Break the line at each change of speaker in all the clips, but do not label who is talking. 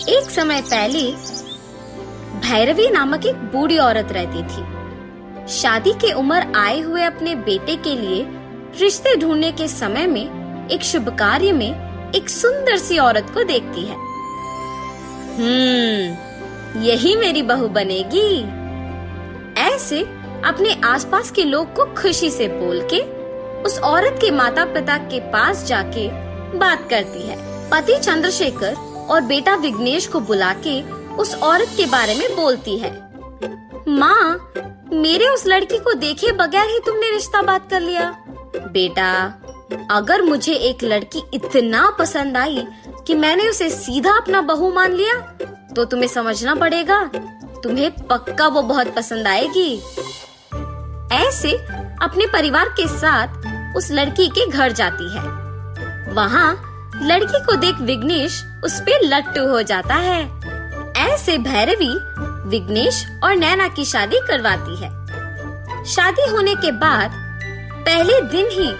एक समय पहले भैरवी नामक एक बूढ़ी औरत रहती थी। शादी के उम्र आए हुए अपने बेटे के लिए रिश्ते ढूँढने के समय में एक शुभ कार्य में एक सुंदर सी औरत को देखती है। हम्म यही मेरी बहू बनेगी। ऐसे अपने आसपास के लोग को खुशी से बोल के उस औरत के माता पिता के पास जाके बात करती है। पति चंद्रशेखर और बेटा विघ्नेश को बुला के उस औरत के बारे में बोलती है। माँ, मेरे उस लड़की को देखे बगैर ही तुमने रिश्ता बात कर लिया। बेटा, अगर मुझे एक लड़की इतना पसंद आई कि मैंने उसे सीधा अपना बहू मान लिया तो तुम्हें समझना पड़ेगा, तुम्हें पक्का वो बहुत पसंद आएगी। ऐसे अपने परिवार के साथ उस लड़की के घर जाती है। वहाँ लड़की को देख विघ्नेश उस पे लट्टू हो जाता है। ऐसे भैरवी, विघ्नेश और नैना की शादी करवाती है। शादी होने के बाद, पहले दिन ही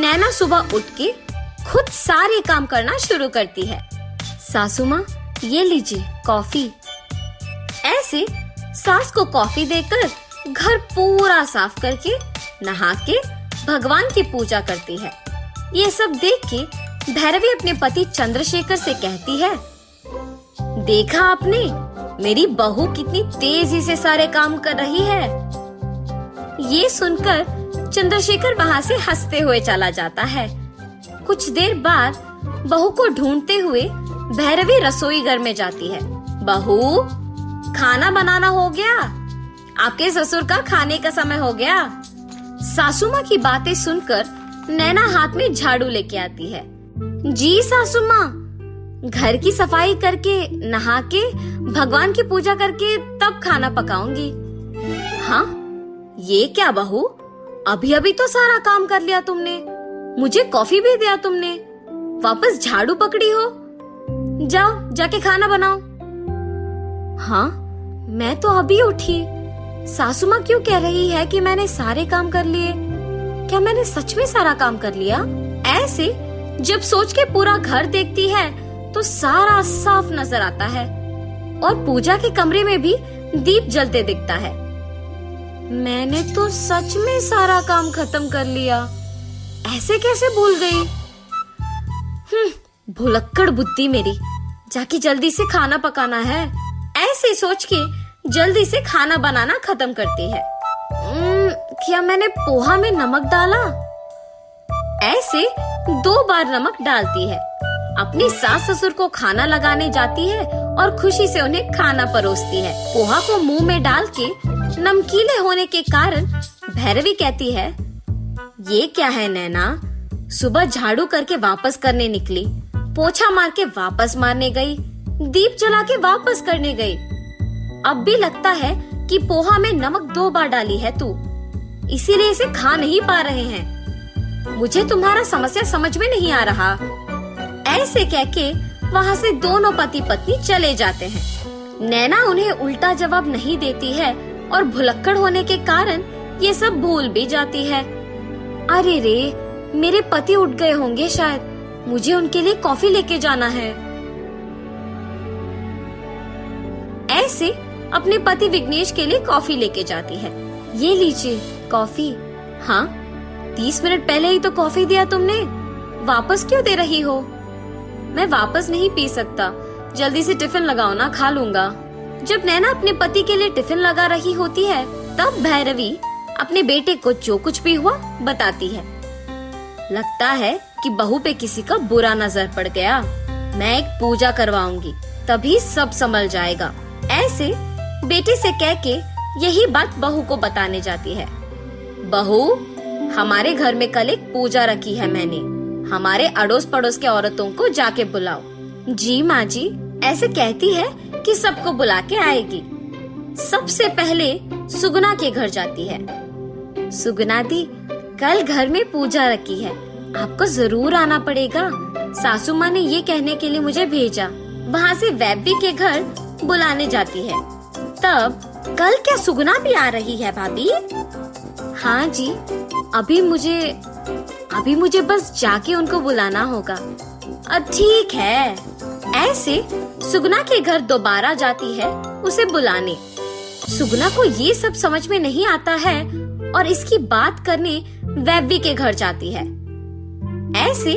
नैना सुबह उठ के खुद सारे काम करना शुरू करती है। सासू माँ, ये लीजिए कॉफ़ी। ऐसे सास को कॉफ़ी देकर घर पूरा साफ़ करके, नहा के भगवान की पूजा करती है। ये सब देख के भैरवी अपने पति चंद्रशेखर से कहती है, देखा आपने, मेरी बहू कितनी तेज़ी से सारे काम कर रही है। ये सुनकर चंद्रशेखर वहाँ से हँसते हुए चला जाता है। कुछ देर बाद बहू को ढूंढते हुए भैरवी रसोई घर में जाती है। बहू, खाना बनाना हो गया? आपके ससुर का खाने का समय हो गया? सासू माँ की बातें सुनकर नैना हाथ में झाड़ू लेके आती है। जी सासू माँ। घर की सफ़ाई करके नहा के भगवान की पूजा करके तब खाना पकाऊँगी। हाँ ये क्या बहू? अभी अभी तो सारा काम कर लिया तुमने। मुझे कॉफ़ी भी दिया तुमने। वापस झाड़ू पकड़ी हो। जाओ, जाके खाना बनाओ। हाँ मैं तो अभी उठी। सासू माँ क्यों कह रही है कि मैंने सारे काम कर लिए? क्या मैंने सच में सारा काम कर लिया? ऐसे जब सोच के पूरा घर देखती है तो सारा साफ़ नज़र आता है। और पूजा के कमरे में भी दीप जलते दिखता है। मैंने तो सच में सारा काम खत्म कर लिया। ऐसे कैसे भूल गई? हम्म, भुलक्कड़ बुद्धि मेरी। जाके जल्दी से खाना पकाना है। ऐसे सोच के जल्दी से खाना बनाना खत्म करती है। उम्म, क्या मैंने पोहा में नमक डाला? ऐसे दो बार नमक डालती है। अपनी सास ससुर को खाना लगाने जाती है और खुशी से उन्हें खाना परोसती है। पोहा को मुँह में डाल के नमकीले होने के कारण भैरवी कहती है, ये क्या है नैना? सुबह झाड़ू करके वापस करने निकली। पोछा मार के वापस मारने गई। दीप जला के वापस करने गई। अब भी लगता है कि पोहा में नमक दो बार डाली है तू। इसीलिए इसे खा नहीं पा रहे हैं। मुझे तुम्हारा समस्या समझ में नहीं आ रहा। ऐसे कह के वहाँ से दोनों पति पत्नी चले जाते हैं। नैना उन्हें उल्टा जवाब नहीं देती है और भुलक्कड़ होने के कारण ये सब भूल भी जाती है। अरे रे, मेरे पति उठ गए होंगे शायद। मुझे उनके लिए कॉफ़ी लेके जाना है। ऐसे अपने पति विघ्नेश के लिए कॉफ़ी लेके जाती है। ये लीजिए कॉफ़ी। हाँ? तीस मिनट पहले ही तो कॉफ़ी दिया तुमने। वापस क्यों दे रही हो? मैं वापस नहीं पी सकता। जल्दी से टिफ़िन लगाओ ना, खा लूँगा। जब नैना अपने पति के लिए टिफ़िन लगा रही होती है, तब भैरवी अपने बेटे को जो कुछ भी हुआ बताती है। लगता है कि बहू पे किसी का बुरा नज़र पड़ गया। मैं एक पूजा करवाऊँगी, तभी सब संभल जाएगा। ऐसे बेटे से कह के यही बात बहू को बताने जाती है। बहू हमारे घर में कल एक पूजा रखी है मैंने। हमारे अड़ोस पड़ोस के औरतों को जाके बुलाओ। जी माँ जी ऐसे कहती है कि सबको बुला के आएगी। सबसे पहले सुगुना के घर जाती है। सुगुना दी, कल घर में पूजा रखी है। आपको ज़रूर आना पड़ेगा। सासू माँ ने ये कहने के लिए मुझे भेजा। वहाँ से वैब्बी के घर बुलाने जाती है। तब कल क्या सुगुना भी आ रही है भाभी? हाँ जी अभी मुझे अभी मुझे बस जाके उनको बुलाना होगा। ठीक है। ऐसे सुगना के घर दोबारा जाती है उसे बुलाने। सुगना को ये सब समझ में नहीं आता है और इसकी बात करने वैवी के घर जाती है। ऐसे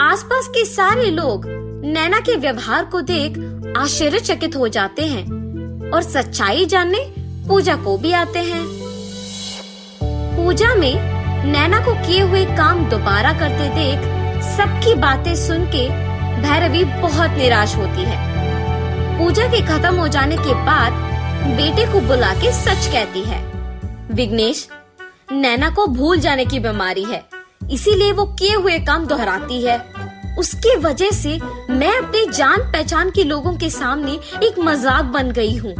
आसपास के सारे लोग नैना के व्यवहार को देख आश्चर्यचकित हो जाते हैं और सच्चाई जानने पूजा को भी आते हैं। पूजा में नैना को किए हुए काम दोबारा करते देख सबकी बातें सुन के भैरवी बहुत निराश होती है। पूजा के खत्म हो जाने के बाद बेटे को बुला के सच कहती है, विघ्नेश, नैना को भूल जाने की बीमारी है, इसीलिए वो किए हुए काम दोहराती है। उसके वजह से मैं अपने जान पहचान के लोगों के सामने एक मज़ाक बन गई हूँ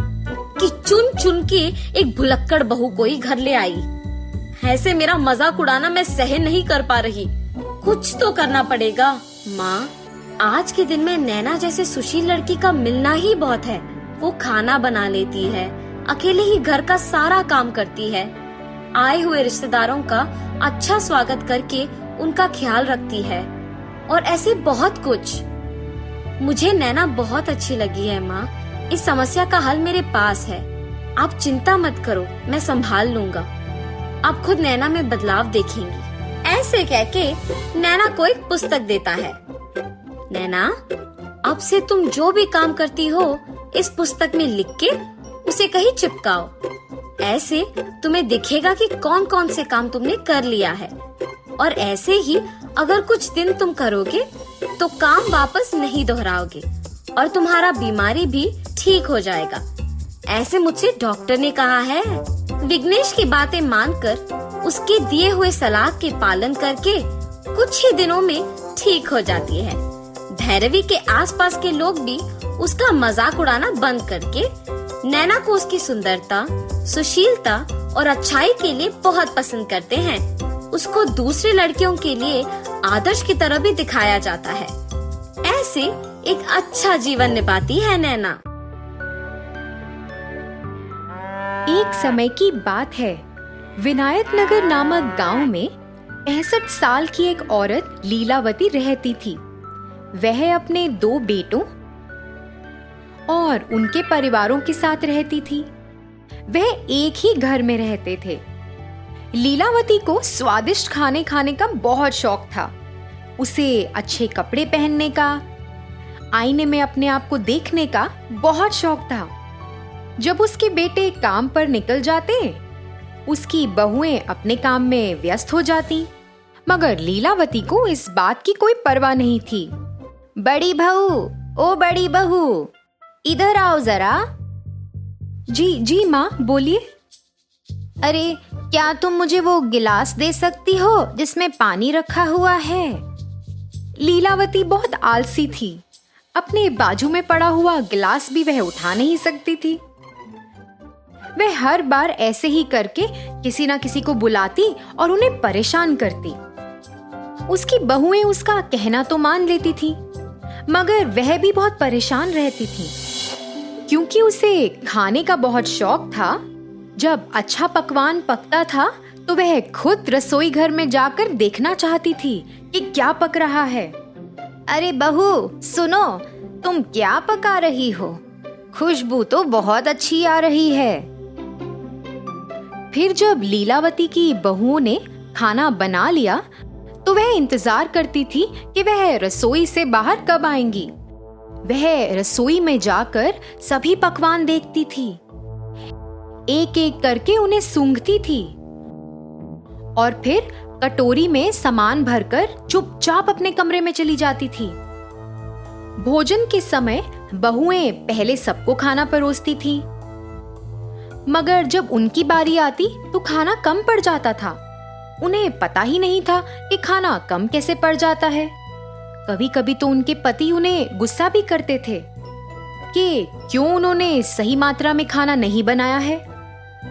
कि चुन चुन के एक भुलक्कड़ बहू को ही घर ले आई। ऐसे मेरा मज़ाक उड़ाना मैं सहन नहीं कर पा रही। कुछ तो करना पड़ेगा। माँ, आज के दिन में नैना जैसे सुशील लड़की का मिलना ही बहुत है। वो खाना बना लेती है, अकेले ही घर का सारा काम करती है। आए हुए रिश्तेदारों का अच्छा स्वागत करके उनका ख्याल रखती है। और ऐसे बहुत कुछ। मुझे नैना बहुत अच्छी लगी है, माँ। इस समस्या का हल मेरे पास है। आप चिंता मत करो, मैं संभाल लूँगा। आप खुद नैना में बदलाव देखेंगी। ऐसे कह के नैना को एक पुस्तक देता है। नैना अब से तुम जो भी काम करती हो, इस पुस्तक में लिख के उसे कहीं चिपकाओ। ऐसे तुम्हें दिखेगा कि कौन कौन से काम तुमने कर लिया है। और ऐसे ही अगर कुछ दिन तुम करोगे तो काम वापस नहीं दोहराओगे और तुम्हारा बीमारी भी ठीक हो जाएगा। ऐसे मुझसे डॉक्टर ने कहा है। विघ्नेश की बातें मानकर, उसके दिए हुए सलाह के पालन करके कुछ ही दिनों में ठीक हो जाती है। भैरवी के आसपास के लोग भी उसका मज़ाक उड़ाना बंद करके, नैना को उसकी सुंदरता, सुशीलता और अच्छाई के लिए बहुत पसंद करते हैं। उसको दूसरे लड़कियों के लिए आदर्श की तरह भी दिखाया जाता है। ऐसे एक अच्छा जीवन निभाती है नैना।
एक समय की बात है। विनायक नगर नामक गाँव में पैंसठ साल की एक औरत लीलावती रहती थी। वह अपने दो बेटों और उनके परिवारों के साथ रहती थी। वह एक ही घर में रहते थे। लीलावती को स्वादिष्ट खाने खाने का बहुत शौक था। उसे अच्छे कपड़े पहनने का, आईने में अपने आप को देखने का बहुत शौक था। जब उसके बेटे काम पर निकल जाते, उसकी बहुएँ अपने काम में व्यस्त हो जाती। मगर लीलावती को इस बात की कोई परवाह नहीं थी। बड़ी बहू, ओ बड़ी बहू, इधर आओ जरा।
जी जी माँ, बोलिए।
अरे, क्या तुम मुझे वो गिलास दे सकती हो जिसमें पानी रखा हुआ है?
लीलावती बहुत आलसी थी। अपने बाजू में पड़ा हुआ गिलास भी वह उठा नहीं सकती थी। वह हर बार ऐसे ही करके किसी ना किसी को बुलाती और उन्हें परेशान करती। उसकी बहुएँ उसका कहना तो मान लेती थी, मगर वह भी बहुत परेशान रहती थी। क्योंकि उसे खाने का बहुत शौक था, जब अच्छा पकवान पकता था तो वह खुद रसोई घर में जाकर देखना चाहती थी कि क्या पक रहा है।
अरे बहू, सुनो, तुम क्या पका रही हो? खुशबू तो बहुत अच्छी आ रही है।
फिर जब लीलावती की बहुओं ने खाना बना लिया तो वह इंतज़ार करती थी कि वह रसोई से बाहर कब आएँगी। वह रसोई में जाकर सभी पकवान देखती थी। एक एक करके उन्हें सूंघती थी। और फिर कटोरी में सामान भरकर चुपचाप अपने कमरे में चली जाती थी। भोजन के समय बहुएँ पहले सबको खाना परोसती थी। मगर जब उनकी बारी आती तो खाना कम पड़ जाता था। उन्हें पता ही नहीं था कि खाना कम कैसे पड़ जाता है। कभी कभी तो उनके पति उन्हें गुस्सा भी करते थे कि क्यों उन्होंने सही मात्रा में खाना नहीं बनाया है।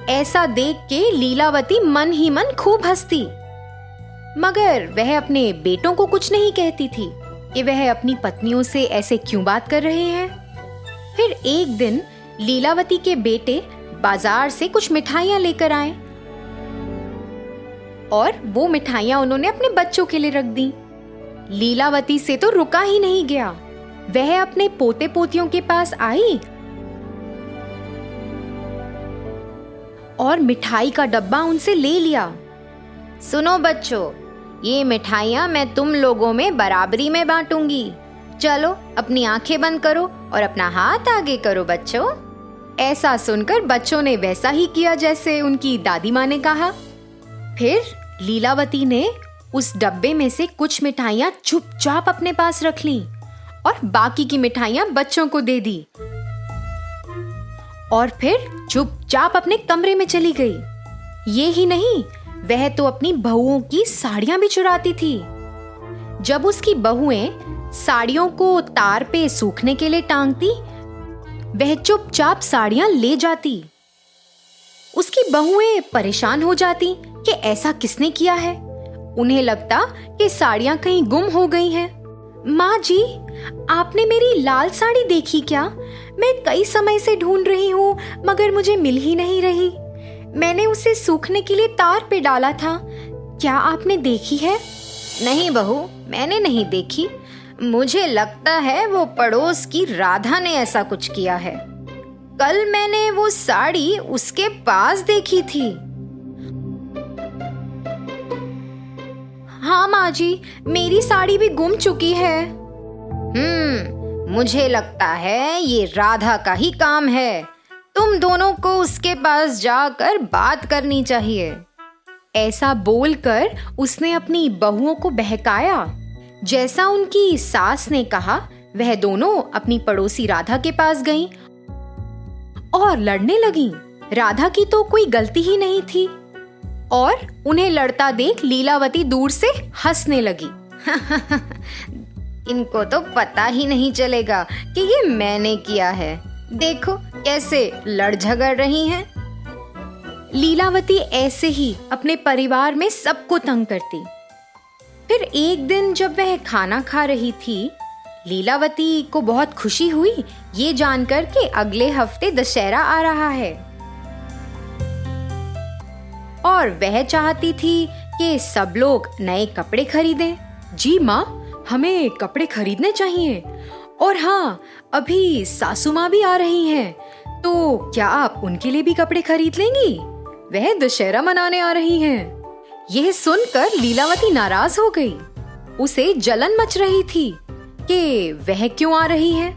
ऐसा देख के लीलावती मन ही मन खूब हंसती। मगर वह अपने बेटों को कुछ नहीं कहती थी कि वह अपनी पत्नियों से ऐसे क्यों बात कर रहे हैं। फिर एक दिन लीलावती के बेटे बाज़ार से कुछ मिठाइयाँ लेकर आए। और वो मिठाइयाँ उन्होंने अपने बच्चों के लिए रख दी। लीलावती से तो रुका ही नहीं गया। वह अपने पोते पोतियों के पास आई और मिठाई का डब्बा उनसे ले लिया। सुनो बच्चों, ये मिठाइयाँ मैं तुम लोगों में बराबरी में बांटूँगी। चलो, अपनी आँखें बंद करो और अपना हाथ आगे करो बच्चों। ऐसा सुनकर बच्चों ने वैसा ही किया जैसे उनकी दादी माँ ने कहा। फिर लीलावती ने उस डब्बे में से कुछ मिठाइयाँ चुपचाप अपने पास रख ली और बाकी की मिठाइयाँ बच्चों को दे दी। और फिर चुपचाप अपने कमरे में चली गई। ये ही नहीं, वह तो अपनी बहुओं की साड़ियाँ भी चुराती थी। जब उसकी बहुएँ साड़ियों को तार पे सूखने के लिए टांगती वह चुपचाप साड़ियाँ ले जाती। उसकी बहुएँ परेशान हो जाती कि ऐसा किसने किया है। उन्हें लगता कि साड़ियाँ कहीं गुम हो गई हैं। माँ जी, आपने मेरी लाल साड़ी देखी क्या? मैं कई समय से ढूंढ रही हूँ, मगर मुझे मिल ही नहीं रही। मैंने उसे सूखने के लिए तार पे डाला था। क्या आपने देखी है? नहीं बहू, मैंने नहीं देखी। मुझे लगता है वो पड़ोस की राधा ने ऐसा कुछ किया है। कल मैंने वो साड़ी उसके पास देखी थी। हाँ माँ जी, मेरी साड़ी भी गुम चुकी है। हम्म मुझे लगता है ये राधा का ही काम है। तुम दोनों को उसके पास जाकर बात करनी चाहिए। ऐसा बोलकर उसने अपनी बहुओं को बहकाया। जैसा उनकी सास ने कहा, वह दोनों अपनी पड़ोसी राधा के पास गईं और लड़ने लगी। राधा की तो कोई गलती ही नहीं थी और उन्हें लड़ता देख लीलावती दूर से हंसने लगी। इनको तो पता ही नहीं चलेगा कि ये मैंने किया है। देखो कैसे लड़ झगड़ रही हैं। लीलावती ऐसे ही अपने परिवार में सबको तंग करती। फिर एक दिन जब वह खाना खा रही थी, लीलावती को बहुत खुशी हुई ये जानकर कि अगले हफ़्ते दशहरा आ रहा है। और वह चाहती थी कि सब लोग नए कपड़े खरीदें। जी माँ, हमें कपड़े खरीदने चाहिए। और हाँ अभी सासू माँ भी आ रही हैं तो क्या आप उनके लिए भी कपड़े खरीद लेंगी? वह दशहरा मनाने आ रही हैं। यह सुनकर लीलावती नाराज़ हो गई। उसे जलन मच रही थी कि वह क्यों आ रही है?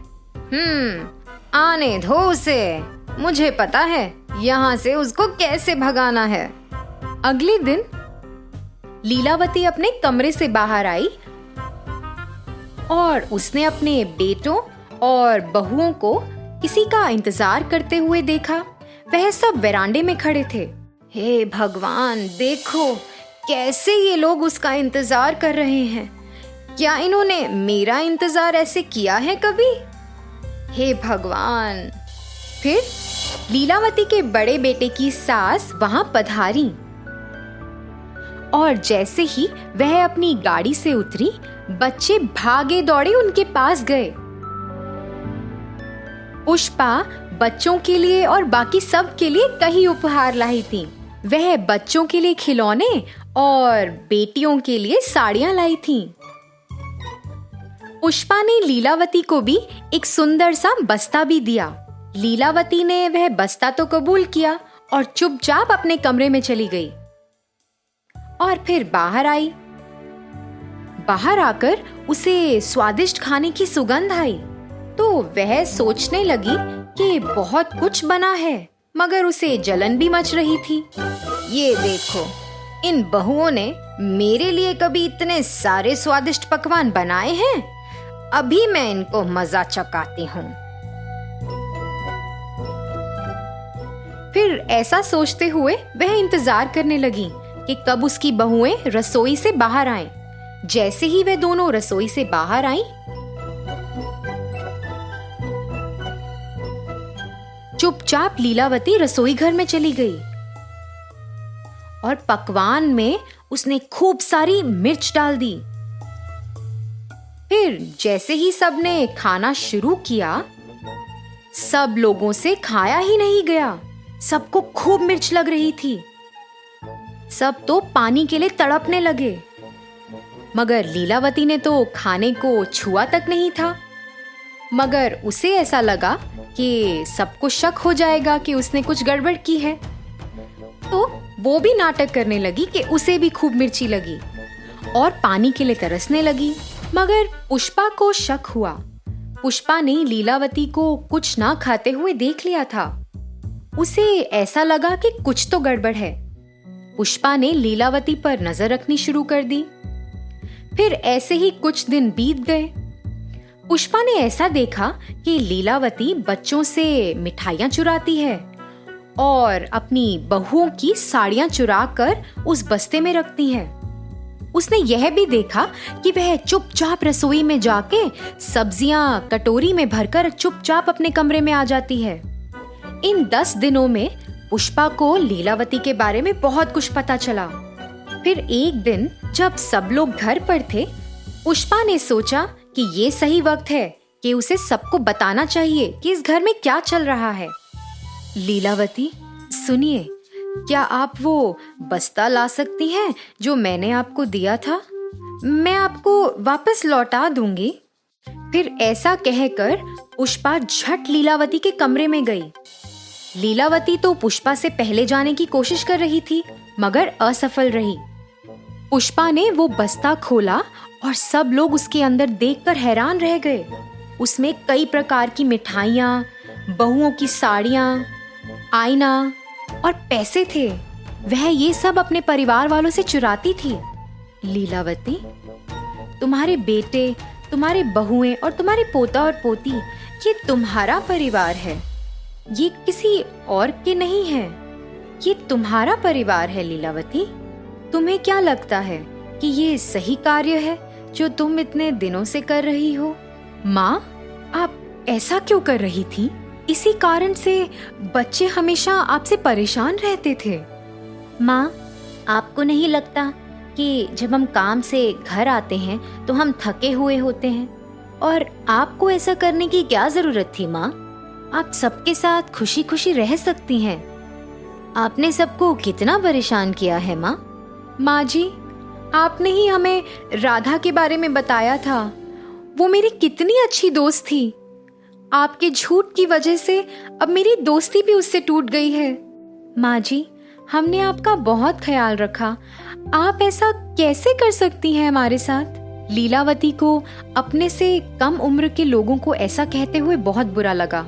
हम्म आने दो उसे। मुझे पता है यहाँ से उसको कैसे भगाना है। अगले दिन लीलावती अपने कमरे से बाहर आई और उसने अपने बेटों और बहुओं को किसी का इंतज़ार करते हुए देखा। वह सब वेरांडे में खड़े थे। हे भगवान, देखो कैसे ये लोग उसका इंतज़ार कर रहे हैं? क्या इन्होंने मेरा इंतज़ार ऐसे किया है कभी? हे भगवान! फिर लीलावती के बड़े बेटे की सास वहाँ पधारी। और जैसे ही वह अपनी गाड़ी से उतरी, बच्चे भागे दौड़े उनके पास गए। पुष्पा बच्चों के लिए और बाकी सब के लिए कई उपहार लाई थी। वह बच्चों के लिए खिलौने और बेटियों के लिए साड़ियाँ लाई थी। पुष्पा ने लीलावती को भी एक सुंदर सा बस्ता भी दिया। लीलावती ने वह बस्ता तो कबूल किया और चुपचाप अपने कमरे में चली गई। और फिर बाहर आई। बाहर आकर उसे स्वादिष्ट खाने की सुगंध आई। तो वह सोचने लगी कि बहुत कुछ बना है, मगर उसे जलन भी मच रही थी। ये देखो। इन बहुओं ने मेरे लिए कभी इतने सारे स्वादिष्ट पकवान बनाए हैं? अभी मैं इनको मज़ा चकाती हूँ। फिर ऐसा सोचते हुए वह इंतज़ार करने लगी कि कब उसकी बहुएँ रसोई से बाहर आएँ। जैसे ही वे दोनों रसोई से बाहर आई। चुपचाप लीलावती रसोई घर में चली गई। और पकवान में उसने खूब सारी मिर्च डाल दी। फिर जैसे ही सबने खाना शुरू किया, सब लोगों से खाया ही नहीं गया। सबको खूब मिर्च लग रही थी। सब तो पानी के लिए तड़पने लगे। मगर लीलावती ने तो खाने को छुआ तक नहीं था। मगर उसे ऐसा लगा कि सबको शक हो जाएगा कि उसने कुछ गड़बड़ की है। तो वो भी नाटक करने लगी कि उसे भी खूब मिर्ची लगी और पानी के लिए तरसने लगी। मगर पुष्पा को शक हुआ। पुष्पा ने लीलावती को कुछ ना खाते हुए देख लिया था। उसे ऐसा लगा कि कुछ तो गड़बड़ है। पुष्पा ने लीलावती पर नज़र रखनी शुरू कर दी। फिर ऐसे ही कुछ दिन बीत गए। पुष्पा ने ऐसा देखा कि लीलावती बच्चों से मिठाइयाँ चुराती है। और अपनी बहुओं की साड़ियाँ चुरा कर उस बस्ते में रखती है। उसने यह भी देखा कि वह चुपचाप रसोई में जाके सब्ज़ियाँ कटोरी में भरकर चुपचाप अपने कमरे में आ जाती है। इन दस दिनों में पुष्पा को लीलावती के बारे में बहुत कुछ पता चला। फिर एक दिन जब सब लोग घर पर थे, पुष्पा ने सोचा कि ये सही वक्त है कि उसे सबको बताना चाहिए कि इस घर में क्या चल रहा है। लीलावती, सुनिए, क्या आप वो बस्ता ला सकती हैं जो मैंने आपको दिया था? मैं आपको वापस लौटा दूँगी। फिर ऐसा कहकर पुष्पा झट लीलावती के कमरे में गई। लीलावती तो पुष्पा से पहले जाने की कोशिश कर रही थी, मगर असफल रही। पुष्पा ने वो बस्ता खोला और सब लोग उसके अंदर देखकर हैरान रह गए। उसमें कई प्रकार की मिठाइयाँ, बहुओं की साड़ियाँ आईना और पैसे थे। वह ये सब अपने परिवार वालों से चुराती थी। लीलावती, तुम्हारे बेटे, तुम्हारे बहुएँ और तुम्हारे पोता और पोती, ये तुम्हारा परिवार है। ये किसी और के नहीं है। ये तुम्हारा परिवार है, लीलावती। तुम्हें क्या लगता है कि ये सही कार्य है जो तुम इतने दिनों से कर रही हो? माँ, आप ऐसा क्यों कर रही थी? इसी कारण से बच्चे हमेशा आपसे परेशान रहते थे।
माँ आपको नहीं लगता कि जब हम काम से घर आते हैं तो हम थके हुए होते हैं? और आपको ऐसा करने की क्या ज़रूरत थी माँ? आप सबके साथ खुशी खुशी रह सकती हैं। आपने सबको कितना परेशान किया है माँ?
माँ जी आपने ही हमें राधा के बारे में बताया था। वो मेरी कितनी अच्छी दोस्त थी। आपके झूठ की वजह से अब मेरी दोस्ती भी उससे टूट गई है। माँ जी, हमने आपका बहुत ख्याल रखा। आप ऐसा कैसे कर सकती हैं हमारे साथ? लीलावती को अपने से कम उम्र के लोगों को ऐसा कहते हुए बहुत बुरा लगा।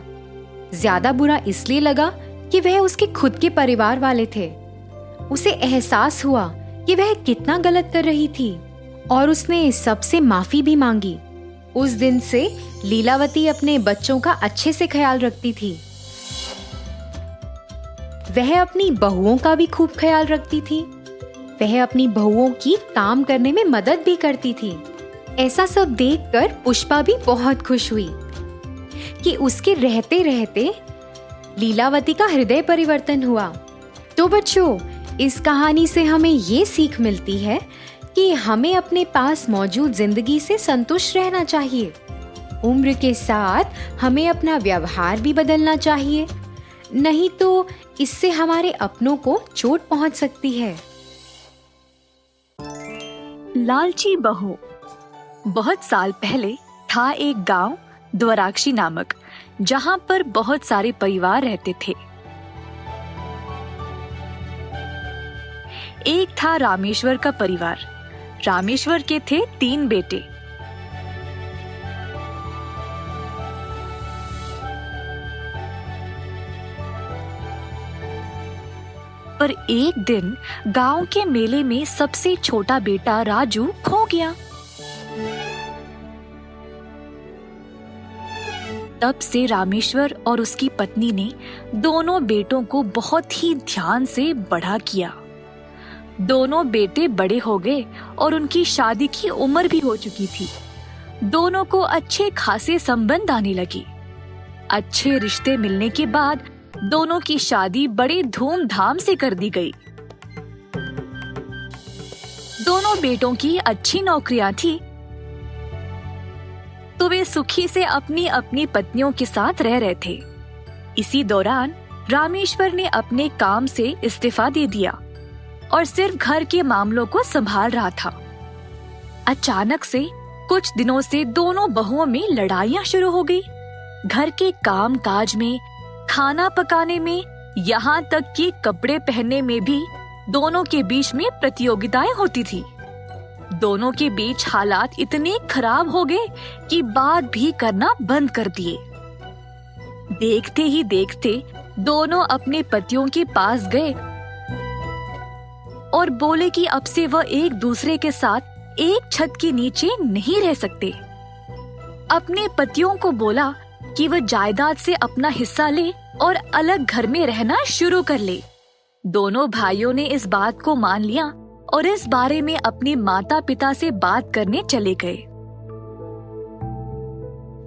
ज़्यादा बुरा इसलिए लगा कि वह उसके खुद के परिवार वाले थे। उसे एहसास हुआ कि वह कितना गलत कर रही थी और उसने सबसे माफ़ी भी मांगी। उस दिन से लीलावती अपने बच्चों का अच्छे से ख्याल रखती थी। वह अपनी बहुओं का भी खूब ख्याल रखती थी। वह अपनी बहुओं की काम करने में मदद भी करती थी। ऐसा सब देखकर पुष्पा भी बहुत खुश हुई कि उसके रहते रहते लीलावती का हृदय परिवर्तन हुआ। तो बच्चों, इस कहानी से हमें ये सीख मिलती है कि हमें अपने पास मौजूद ज़िंदगी से संतुष्ट रहना चाहिए। उम्र के साथ हमें अपना व्यवहार भी बदलना चाहिए। नहीं तो इससे हमारे अपनों को चोट पहुँच सकती है।
लालची बहू। बहुत साल पहले था एक गाँव, द्वाराक्षी नामक, जहाँ पर बहुत सारे परिवार रहते थे। एक था रामेश्वर का परिवार। रामेश्वर के थे तीन बेटे। पर एक दिन गाँव के मेले में सबसे छोटा बेटा राजू खो गया। तब से रामेश्वर और उसकी पत्नी ने दोनों बेटों को बहुत ही ध्यान से बड़ा किया। दोनों बेटे बड़े हो गए और उनकी शादी की उम्र भी हो चुकी थी। दोनों को अच्छे खासे संबंध आने लगे। अच्छे रिश्ते मिलने के बाद दोनों की शादी बड़े धूमधाम से कर दी गई। दोनों बेटों की अच्छी नौकरियाँ थी। तो वे सुखी से अपनी अपनी पत्नियों के साथ रह रहे थे। इसी दौरान रामेश्वर ने अपने काम से इस्तीफा दे दिया। और सिर्फ़ घर के मामलों को संभाल रहा था। अचानक से कुछ दिनों से दोनों बहुओं में लड़ाइयाँ शुरू हो गई। घर के काम काज में, खाना पकाने में, यहाँ तक कि कपड़े पहनने में भी दोनों के बीच में प्रतियोगिताएँ होती थी। दोनों के बीच हालात इतने खराब हो गए कि बात भी करना बंद कर दिए। देखते ही देखते दोनों अपने पतियों के पास गए और बोले कि अब से वह एक दूसरे के साथ एक छत के नीचे नहीं रह सकते। अपने पतियों को बोला कि वह जायदाद से अपना हिस्सा ले और अलग घर में रहना शुरू कर ले। दोनों भाइयों ने इस बात को मान लिया और इस बारे में अपने माता पिता से बात करने चले गए।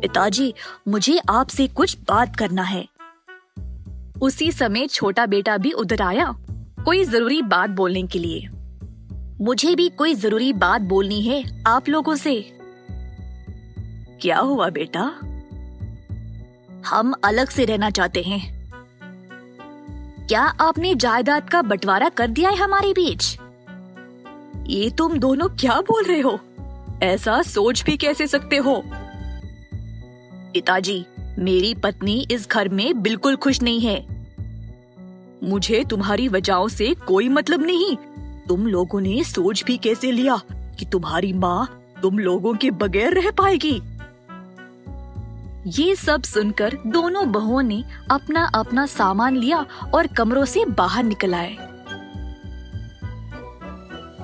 पिताजी, मुझे आपसे कुछ बात करना है। उसी समय छोटा बेटा भी उधर आया कोई ज़रूरी बात बोलने के लिए। मुझे भी कोई ज़रूरी बात बोलनी है आप लोगों से। क्या हुआ बेटा? हम अलग से रहना चाहते हैं। क्या आपने जायदाद का बंटवारा कर दिया है हमारे बीच? ये तुम दोनों क्या बोल रहे हो? ऐसा सोच भी कैसे सकते हो? पिताजी, मेरी पत्नी इस घर में बिल्कुल खुश नहीं है। मुझे तुम्हारी वजहों से कोई मतलब नहीं। तुम लोगों ने सोच भी कैसे लिया कि तुम्हारी माँ तुम लोगों के बगैर रह पाएगी? ये सब सुनकर दोनों बहुओं ने अपना अपना सामान लिया और कमरों से बाहर निकल आए।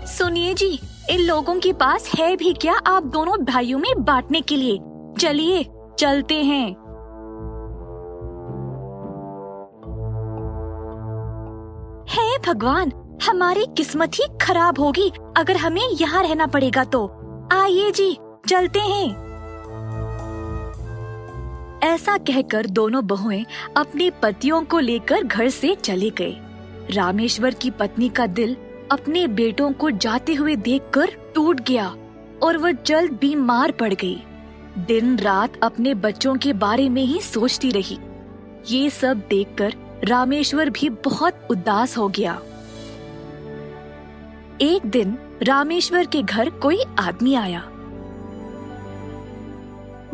सुनिए जी, इन लोगों के पास है भी क्या आप दोनों भाइयों में बांटने के लिए? चलिए, चलते हैं। भगवान, हमारी किस्मत ही खराब होगी, अगर हमें यहाँ रहना पड़ेगा तो। आइए जी, चलते हैं। ऐसा कहकर दोनों बहुएँ अपने पतियों को लेकर घर से चले गए। रामेश्वर की पत्नी का दिल अपने बेटों को जाते हुए देखकर टूट गया और वह जल्द बीमार पड़ गई। दिन रात अपने बच्चों के बारे में ही सोचती रही। ये सब देखकर रामेश्वर भी बहुत उदास हो गया। एक दिन रामेश्वर के घर कोई आदमी आया।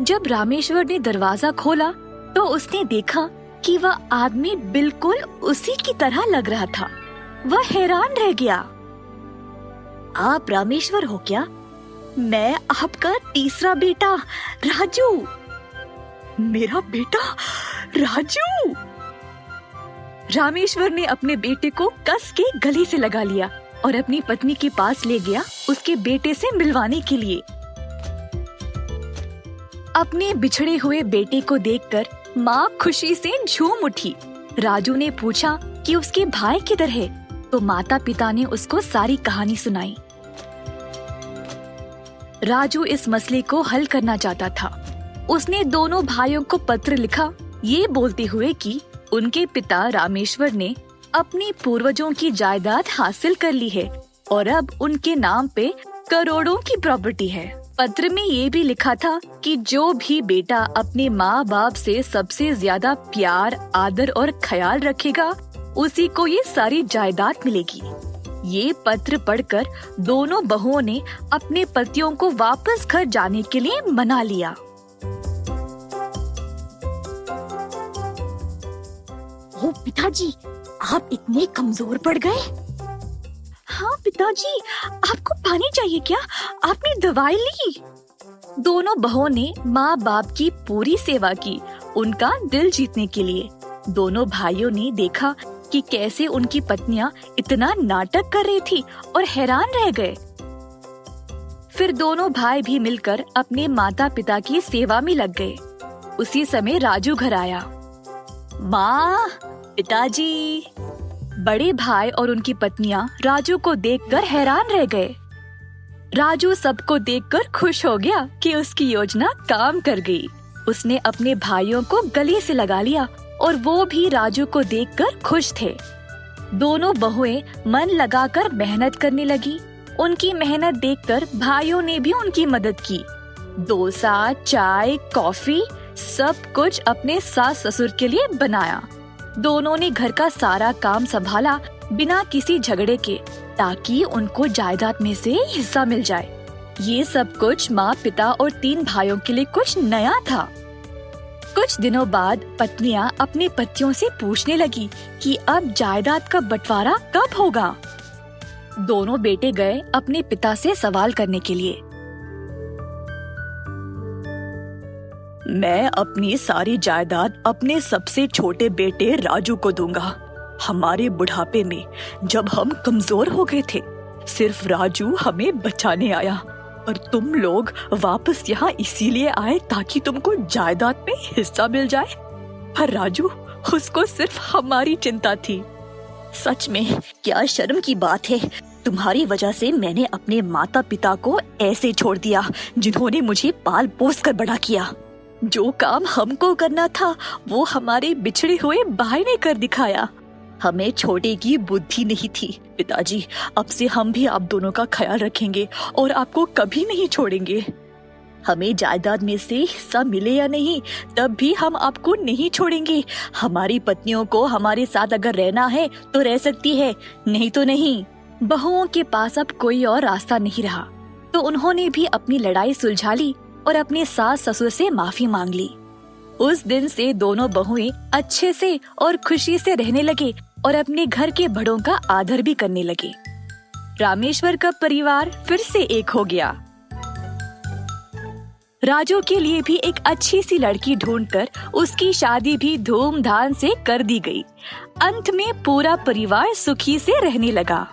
जब रामेश्वर ने दरवाज़ा खोला तो उसने देखा कि वह आदमी बिल्कुल उसी की तरह लग रहा था। वह हैरान रह गया। आप रामेश्वर हो क्या? मैं आपका तीसरा बेटा, राजू। मेरा बेटा, राजू? रामेश्वर ने अपने बेटे को कस के गले से लगा लिया और अपनी पत्नी के पास ले गया उसके बेटे से मिलवाने के लिए। अपने बिछड़े हुए बेटे को देखकर माँ खुशी से झूम उठी। राजू ने पूछा कि उसके भाई किधर है? तो माता पिता ने उसको सारी कहानी सुनाई। राजू इस मसले को हल करना चाहता था। उसने दोनों भाइयों को पत्र लिखा, ये बोलते हुए कि उनके पिता रामेश्वर ने अपनी पूर्वजों की जायदाद हासिल कर ली है और अब उनके नाम पे करोड़ों की प्रॉपर्टी है। पत्र में ये भी लिखा था कि जो भी बेटा अपने माँ बाप से सबसे ज़्यादा प्यार, आदर और ख्याल रखेगा, उसी को ये सारी जायदाद मिलेगी। ये पत्र पढ़कर दोनों बहुओं ने अपने पतियों को वापस घर जाने के लिए मना लिया।
ओ पिताजी, आप इतने कमज़ोर पड़ गए।
हाँ पिताजी, आपको पानी चाहिए क्या? आपने दवाई ली। दोनों बहुओं ने माँ बाप की पूरी सेवा की, उनका दिल जीतने के लिए। दोनों भाइयों ने देखा कि कैसे उनकी पत्नियाँ इतना नाटक कर रही थी और हैरान रह गए। फिर दोनों भाई भी मिलकर अपने माता पिता की सेवा में लग गए। उसी समय राजू घर आया। माँ पिताजी, बड़े भाई और उनकी पत्नियाँ राजू को देखकर हैरान रह गए। राजू सबको देखकर खुश हो गया कि उसकी योजना काम कर गई। उसने अपने भाइयों को गले से लगा लिया और वो भी राजू को देखकर खुश थे। दोनों बहुएँ मन लगाकर मेहनत करने लगी। उनकी मेहनत देखकर भाइयों ने भी उनकी मदद की। डोसा, चाय, कॉफ़ी सब कुछ अपने सास ससुर के लिए बनाया। दोनों ने घर का सारा काम संभाला बिना किसी झगड़े के, ताकि उनको जायदाद में से हिस्सा मिल जाए। ये सब कुछ माँ पिता और तीन भाइयों के लिए कुछ नया था। कुछ दिनों बाद पत्नियाँ अपने पतियों से पूछने लगी कि अब जायदाद का बंटवारा कब होगा। दोनों बेटे गए अपने पिता से सवाल करने के लिए। मैं अपनी सारी जायदाद अपने सबसे छोटे बेटे राजू को दूँगा। हमारे बुढ़ापे में जब हम कमज़ोर हो गए थे, सिर्फ़ राजू हमें बचाने आया और तुम लोग वापस यहाँ इसीलिए आए ताकि तुमको जायदाद में हिस्सा मिल जाए। पर राजू, उसको सिर्फ़ हमारी चिंता थी। सच में, क्या शर्म की बात है। तुम्हारी वजह से मैंने अपने माता पिता को ऐसे छोड़ दिया जिन्होंने मुझे पाल पोस कर बड़ा किया। जो काम हमको करना था, वो हमारे बिछड़े हुए भाई ने कर दिखाया। हमें छोटे की बुद्धि नहीं थी। पिताजी, अब से हम भी आप दोनों का ख्याल रखेंगे और आपको कभी नहीं छोड़ेंगे। हमें जायदाद में से हिस्सा मिले या नहीं, तब भी हम आपको नहीं छोड़ेंगे। हमारी पत्नियों को हमारे साथ अगर रहना है तो रह सकती है। नहीं तो नहीं। बहुओं के पास अब कोई और रास्ता नहीं रहा। तो उन्होंने भी अपनी लड़ाई सुलझा ली। और अपने सास ससुर से माफ़ी मांग ली। उस दिन से दोनों बहुएँ अच्छे से और खुशी से रहने लगे और अपने घर के बड़ों का आदर भी करने लगे। रामेश्वर का परिवार फिर से एक हो गया। राजू के लिए भी एक अच्छी सी लड़की ढूंढकर उसकी शादी भी धूमधाम से कर दी गई। अंत में पूरा परिवार सुखी से रहने लगा।